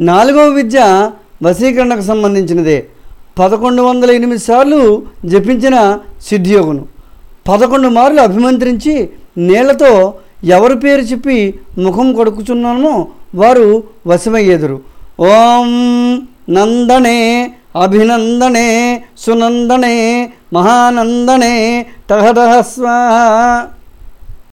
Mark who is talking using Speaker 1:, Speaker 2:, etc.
Speaker 1: నాలుగవ విద్య వశీకరణకు సంబంధించినదే. పదకొండు వందల ఎనిమిది సార్లు జపించిన సిద్ధియోగును. పదకొండు మార్లు అభిమంత్రించి నీళ్ళతో ఎవరి పేరు చెప్పి ముఖం కొడుకుచున్నానో వారు వశమయ్యేదురు. ఓం నందనే అభినందనే సునందనే మహానందనే టహటహ స్వాహ